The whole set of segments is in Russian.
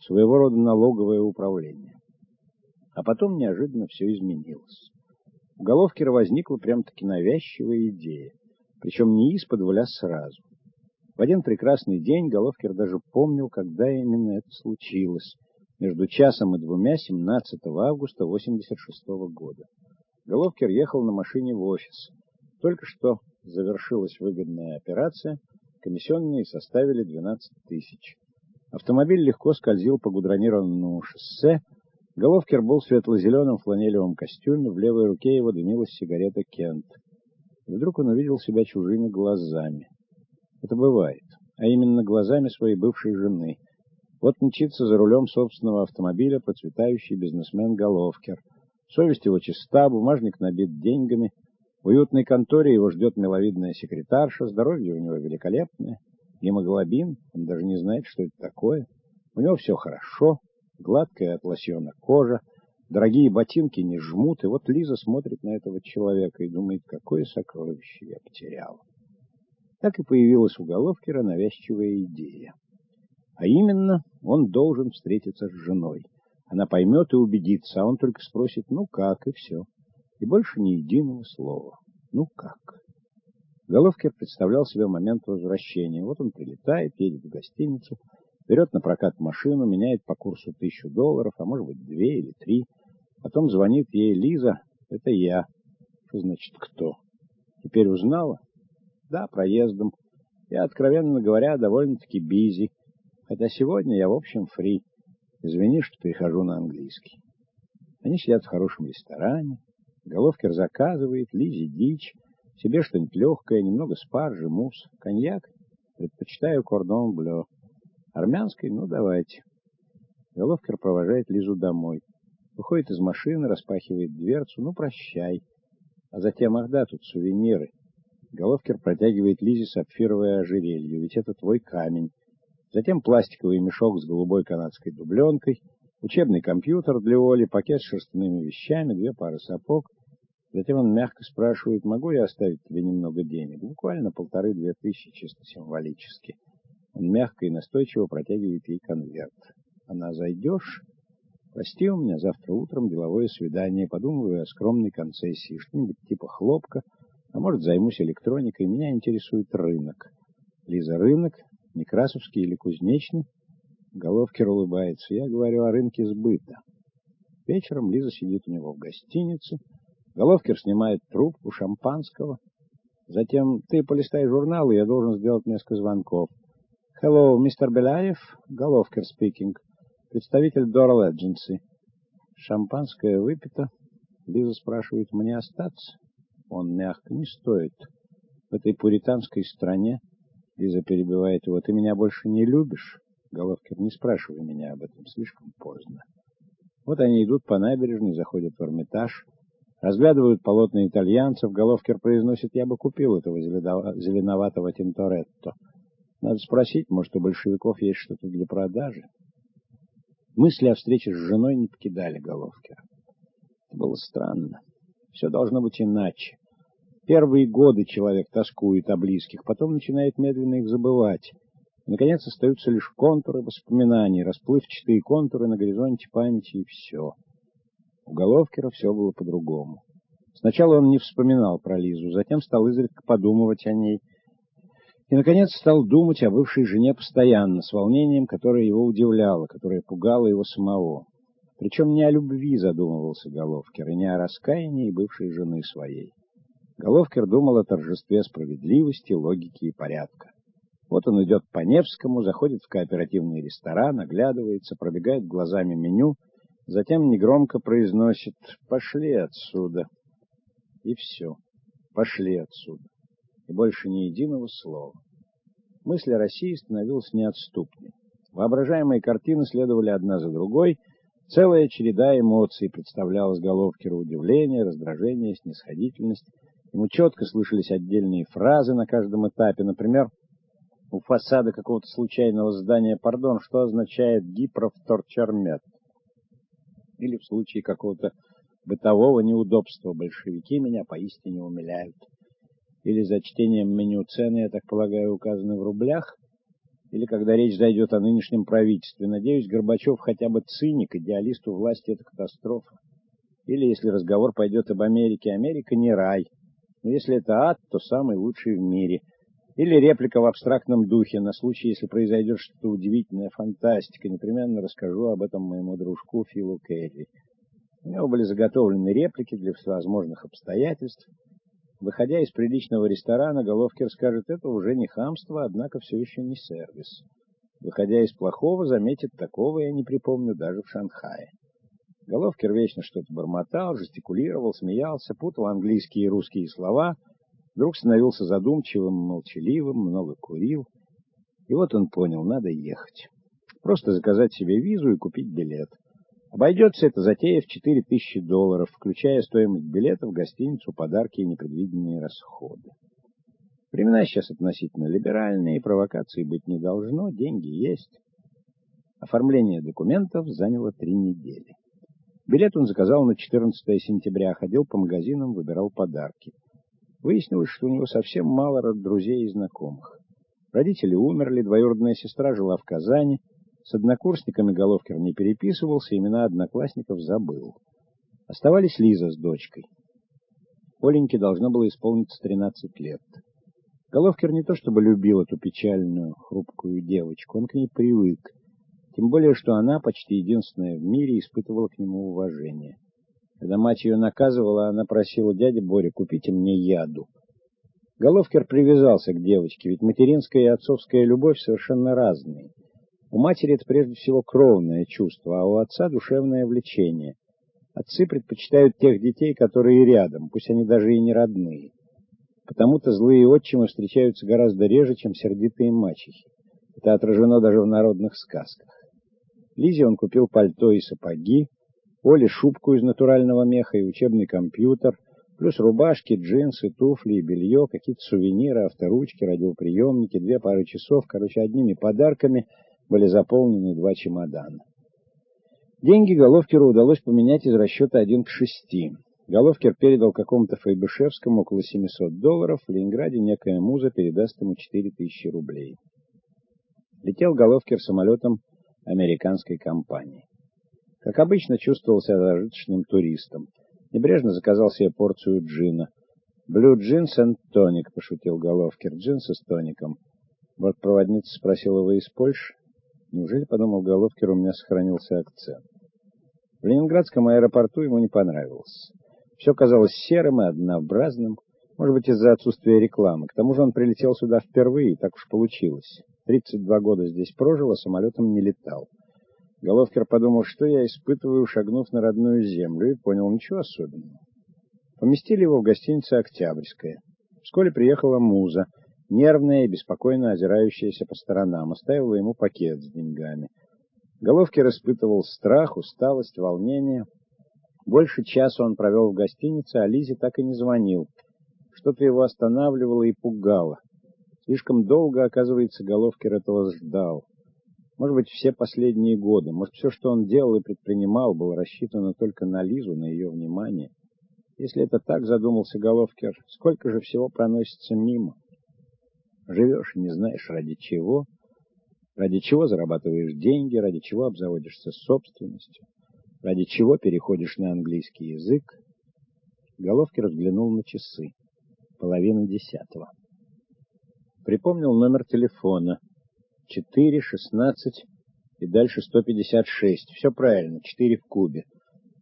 своего рода налоговое управление. А потом неожиданно все изменилось. У Головкера возникла прям-таки навязчивая идея, причем не из-под а сразу. В один прекрасный день Головкер даже помнил, когда именно это случилось, между часом и двумя 17 августа 86 года. Головкер ехал на машине в офис. Только что завершилась выгодная операция, комиссионные составили 12 тысяч. Автомобиль легко скользил по гудронированному шоссе. Головкер был в светло-зеленом фланелевом костюме, в левой руке его дымилась сигарета Кент. И вдруг он увидел себя чужими глазами. Это бывает, а именно глазами своей бывшей жены. Вот мчится за рулем собственного автомобиля процветающий бизнесмен Головкер. Совесть его чиста, бумажник набит деньгами. В уютной конторе его ждет миловидная секретарша, здоровье у него великолепное. Гемоглобин, он даже не знает, что это такое. У него все хорошо, гладкая от кожа, дорогие ботинки не жмут, и вот Лиза смотрит на этого человека и думает, какое сокровище я потерял. Так и появилась у Головкера навязчивая идея. А именно, он должен встретиться с женой. Она поймет и убедится, а он только спросит «ну как?» и все. И больше ни единого слова. «Ну как?» Головкер представлял себе момент возвращения. Вот он прилетает, едет в гостиницу, берет на прокат машину, меняет по курсу тысячу долларов, а может быть две или три. Потом звонит ей Лиза. Это я. Что значит кто? Теперь узнала? Да, проездом. Я, откровенно говоря, довольно-таки бизи. Хотя сегодня я, в общем, фри. Извини, что перехожу на английский. Они сидят в хорошем ресторане. Головкер заказывает, Лизе дичь. Себе что-нибудь легкое, немного спаржи, мусс, коньяк. Предпочитаю кордон блё. Армянский? Ну, давайте. Головкер провожает Лизу домой. Выходит из машины, распахивает дверцу. Ну, прощай. А затем, ах да, тут сувениры. Головкер протягивает Лизе сапфировое ожерелье, ведь это твой камень. Затем пластиковый мешок с голубой канадской дубленкой, учебный компьютер для Оли, пакет с шерстяными вещами, две пары сапог — Затем он мягко спрашивает, могу я оставить тебе немного денег? Буквально полторы-две тысячи, чисто символически. Он мягко и настойчиво протягивает ей конверт. Она зайдешь? Прости, у меня завтра утром деловое свидание. Подумываю о скромной концессии. Что-нибудь типа хлопка. А может, займусь электроникой. Меня интересует рынок. Лиза, рынок? Некрасовский или Кузнечный? Головкер улыбается. Я говорю о рынке сбыта. Вечером Лиза сидит у него в гостинице. Головкер снимает трубку шампанского. Затем ты полистай журнал, и я должен сделать несколько звонков. Hello, мистер Беляев. Головкер speaking. Представитель Doral Agency. Шампанское выпито. Лиза спрашивает, мне остаться? Он мягко, не стоит. В этой пуританской стране Лиза перебивает его. Ты меня больше не любишь? Головкер, не спрашивай меня об этом, слишком поздно. Вот они идут по набережной, заходят в Эрмитаж. Разглядывают полотна итальянцев. Головкер произносит, я бы купил этого зеленоватого Тинторетто. Надо спросить, может, у большевиков есть что-то для продажи. Мысли о встрече с женой не покидали Головкера. Это было странно. Все должно быть иначе. Первые годы человек тоскует о близких, потом начинает медленно их забывать. наконец, остаются лишь контуры воспоминаний, расплывчатые контуры на горизонте памяти и все. У Головкера все было по-другому. Сначала он не вспоминал про Лизу, затем стал изредка подумывать о ней. И, наконец, стал думать о бывшей жене постоянно, с волнением, которое его удивляло, которое пугало его самого. Причем не о любви задумывался Головкер, и не о раскаянии бывшей жены своей. Головкер думал о торжестве справедливости, логики и порядка. Вот он идет по Невскому, заходит в кооперативный ресторан, оглядывается, пробегает глазами меню — Затем негромко произносит «пошли отсюда». И все. Пошли отсюда. И больше ни единого слова. Мысль о России становилась неотступной. Воображаемые картины следовали одна за другой. Целая череда эмоций представлялась Головкеру удивление, раздражение, снисходительность. Ему четко слышались отдельные фразы на каждом этапе. Например, у фасада какого-то случайного здания, пардон, что означает гипровторчармет или в случае какого-то бытового неудобства большевики меня поистине умиляют. Или за чтением меню цены, я так полагаю, указаны в рублях. Или когда речь зайдет о нынешнем правительстве. Надеюсь, Горбачев хотя бы циник, идеалисту власти это катастрофа. Или если разговор пойдет об Америке, Америка не рай. Но если это ад, то самый лучший в мире. Или реплика в абстрактном духе, на случай, если произойдет что-то удивительное, фантастика. Непременно расскажу об этом моему дружку Филу Керри. У него были заготовлены реплики для всевозможных обстоятельств. Выходя из приличного ресторана, Головкер скажет, это уже не хамство, однако все еще не сервис. Выходя из плохого, заметит, такого я не припомню даже в Шанхае. Головкер вечно что-то бормотал, жестикулировал, смеялся, путал английские и русские слова, вдруг становился задумчивым, молчаливым, много курил. И вот он понял, надо ехать. Просто заказать себе визу и купить билет. Обойдется эта затея в 4000 долларов, включая стоимость билетов, гостиницу, подарки и непредвиденные расходы. Времена сейчас относительно либеральные, провокаций быть не должно, деньги есть. Оформление документов заняло три недели. Билет он заказал на 14 сентября, ходил по магазинам, выбирал подарки. Выяснилось, что у него совсем мало друзей и знакомых. Родители умерли, двоюродная сестра жила в Казани, с однокурсниками Головкер не переписывался, имена одноклассников забыл. Оставались Лиза с дочкой. Оленьке должно было исполниться 13 лет. Головкер не то чтобы любил эту печальную, хрупкую девочку, он к ней привык. Тем более, что она, почти единственная в мире, испытывала к нему уважение. Когда мать ее наказывала, она просила дядя Боря, купите мне яду. Головкер привязался к девочке, ведь материнская и отцовская любовь совершенно разные. У матери это прежде всего кровное чувство, а у отца душевное влечение. Отцы предпочитают тех детей, которые рядом, пусть они даже и не родные. Потому-то злые отчимы встречаются гораздо реже, чем сердитые мачехи. Это отражено даже в народных сказках. Лизе он купил пальто и сапоги, Оле шубку из натурального меха и учебный компьютер, плюс рубашки, джинсы, туфли и белье, какие-то сувениры, авторучки, радиоприемники, две пары часов, короче, одними подарками — были заполнены два чемодана. Деньги Головкеру удалось поменять из расчета один к шести. Головкер передал какому-то Фейбышевскому около 700 долларов, в Ленинграде некая муза передаст ему 4000 рублей. Летел Головкер самолетом американской компании. Как обычно, чувствовал себя зажиточным туристом. Небрежно заказал себе порцию джина. «Блю джинс and тоник», — пошутил Головкер. «Джинсы с тоником». Бортпроводница спросила, вы из Польши? Неужели, подумал Головкер, у меня сохранился акцент? В Ленинградском аэропорту ему не понравилось. Все казалось серым и однообразным, может быть, из-за отсутствия рекламы. К тому же он прилетел сюда впервые, так уж получилось. 32 года здесь прожил, а самолетом не летал. Головкер подумал, что я испытываю, шагнув на родную землю, и понял, ничего особенного. Поместили его в гостинице «Октябрьская». Вскоре приехала Муза — нервная и беспокойно озирающаяся по сторонам, оставила ему пакет с деньгами. Головкин испытывал страх, усталость, волнение. Больше часа он провел в гостинице, а Лизе так и не звонил. Что-то его останавливало и пугало. Слишком долго, оказывается, Головкин этого ждал. Может быть, все последние годы. Может, все, что он делал и предпринимал, было рассчитано только на Лизу, на ее внимание. Если это так, задумался Головкер, сколько же всего проносится мимо. Живешь и не знаешь, ради чего. Ради чего зарабатываешь деньги, ради чего обзаводишься собственностью, ради чего переходишь на английский язык. Головкин взглянул на часы. Половина десятого. Припомнил номер телефона. 4, 16 и дальше 156. Все правильно, 4 в кубе.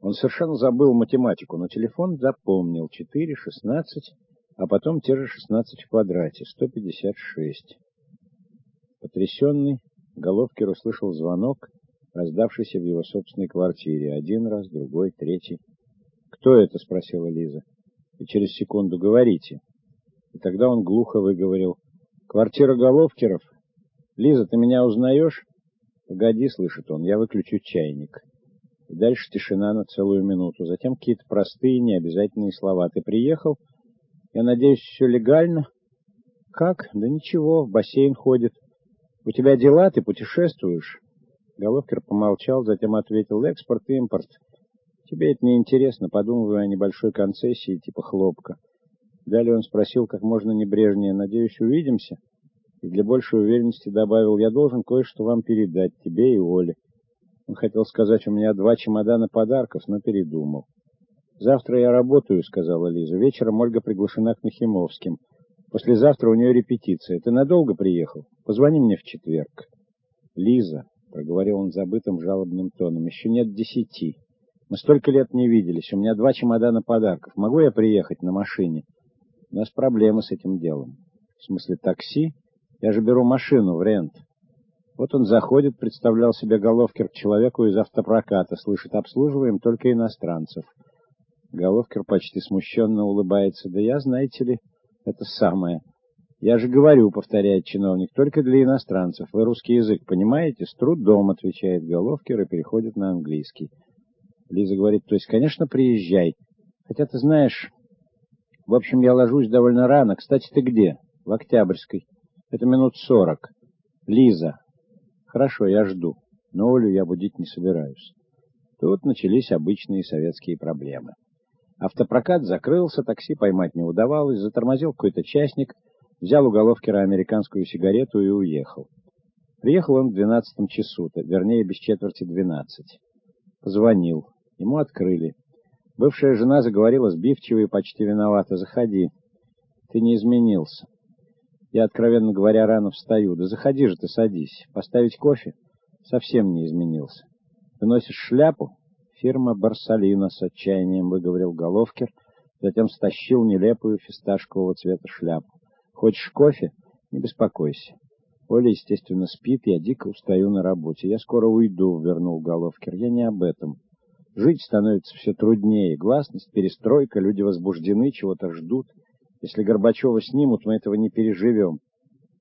Он совершенно забыл математику, но телефон запомнил. 4, 16 а потом те же 16 в квадрате, 156. Потрясенный, Головкер услышал звонок, раздавшийся в его собственной квартире. Один раз, другой, третий. «Кто это?» — спросила Лиза. И через секунду «говорите». И тогда он глухо выговорил. «Квартира Головкеров? Лиза, ты меня узнаешь?» «Погоди», — слышит он, — «я выключу чайник». И дальше тишина на целую минуту. Затем какие-то простые, необязательные слова. «Ты приехал?» Я надеюсь, все легально? Как? Да ничего, в бассейн ходит. У тебя дела, ты путешествуешь? Головкер помолчал, затем ответил, экспорт-импорт. Тебе это не интересно, подумываю о небольшой концессии типа хлопка. Далее он спросил как можно небрежнее, надеюсь, увидимся? И для большей уверенности добавил, я должен кое-что вам передать, тебе и Оле. Он хотел сказать, у меня два чемодана подарков, но передумал. «Завтра я работаю», — сказала Лиза. «Вечером Ольга приглашена к Нахимовским. Послезавтра у нее репетиция. Ты надолго приехал? Позвони мне в четверг». «Лиза», — проговорил он забытым жалобным тоном, — «еще нет десяти. Мы столько лет не виделись. У меня два чемодана подарков. Могу я приехать на машине?» «У нас проблемы с этим делом». «В смысле такси? Я же беру машину в рент». Вот он заходит, представлял себе Головкер к человеку из автопроката, слышит, обслуживаем только иностранцев. Головкер почти смущенно улыбается. «Да я, знаете ли, это самое. Я же говорю, — повторяет чиновник, — только для иностранцев. Вы русский язык понимаете? С трудом, — отвечает Головкер и переходит на английский. Лиза говорит, то есть, конечно, приезжай. Хотя ты знаешь... В общем, я ложусь довольно рано. Кстати, ты где? В Октябрьской. Это минут сорок. Лиза. Хорошо, я жду. Но Олю я будить не собираюсь. Тут начались обычные советские проблемы. Автопрокат закрылся, такси поймать не удавалось, затормозил какой-то частник, взял у Головкера американскую сигарету и уехал. Приехал он в двенадцатом часу, вернее, без четверти двенадцать. Позвонил. Ему открыли. Бывшая жена заговорила сбивчиво и почти виновата. «Заходи. Ты не изменился. Я, откровенно говоря, рано встаю. Да заходи же ты, садись. Поставить кофе? Совсем не изменился. Ты носишь шляпу? Фирма Барсалина с отчаянием выговорил Головкер, затем стащил нелепую фисташкового цвета шляпу. Хочешь кофе? Не беспокойся. Оля, естественно, спит, я дико устаю на работе. Я скоро уйду, вернул Головкер. Я не об этом. Жить становится все труднее. Гласность, перестройка, люди возбуждены, чего-то ждут. Если Горбачева снимут, мы этого не переживем.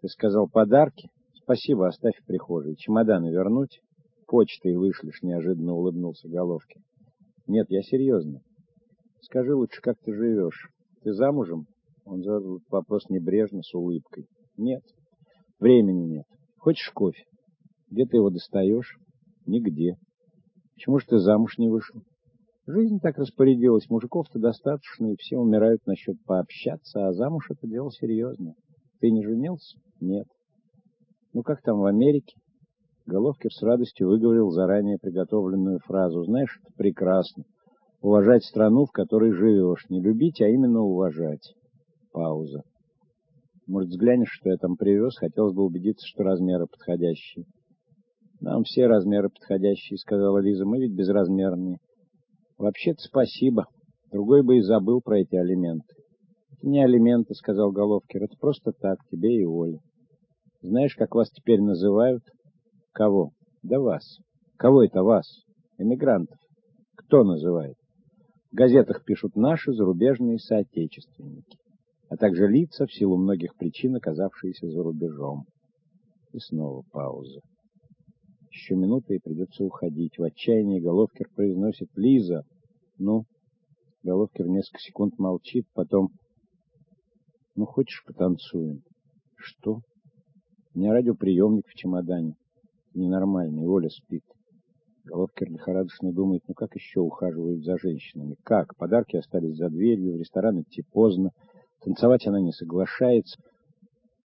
Ты сказал подарки? Спасибо, оставь в прихожей. Чемоданы вернуть? почтой вышлешь, — неожиданно улыбнулся Головкин. — Нет, я серьезно. Скажи лучше, как ты живешь? Ты замужем? Он задал вопрос небрежно, с улыбкой. — Нет. Времени нет. Хочешь кофе? Где ты его достаешь? Нигде. Почему же ты замуж не вышел? Жизнь так распорядилась, мужиков-то достаточно, и все умирают насчет пообщаться, а замуж это дело серьезное. Ты не женился? Нет. Ну как там в Америке? Головкер с радостью выговорил заранее приготовленную фразу. «Знаешь, это прекрасно. Уважать страну, в которой живешь. Не любить, а именно уважать». Пауза. «Может, взглянешь, что я там привез? Хотелось бы убедиться, что размеры подходящие». «Нам все размеры подходящие», — сказала Лиза. «Мы ведь безразмерные». «Вообще-то спасибо. Другой бы и забыл про эти алименты». «Это не алименты», — сказал Головкер. «Это просто так, тебе и Оле». «Знаешь, как вас теперь называют?» Кого? Да вас. Кого это вас? Эмигрантов. Кто называет? В газетах пишут наши зарубежные соотечественники, а также лица, в силу многих причин, оказавшиеся за рубежом. И снова пауза. Еще минута, и придется уходить. В отчаянии Головкер произносит «Лиза!» «Ну?» Головкер несколько секунд молчит, потом «Ну, хочешь, потанцуем?» «Что?» «У меня радиоприемник в чемодане ненормальный, Оля спит. Головкер лихорадочно думает, ну как еще ухаживают за женщинами? Как? Подарки остались за дверью, в ресторан идти поздно, танцевать она не соглашается.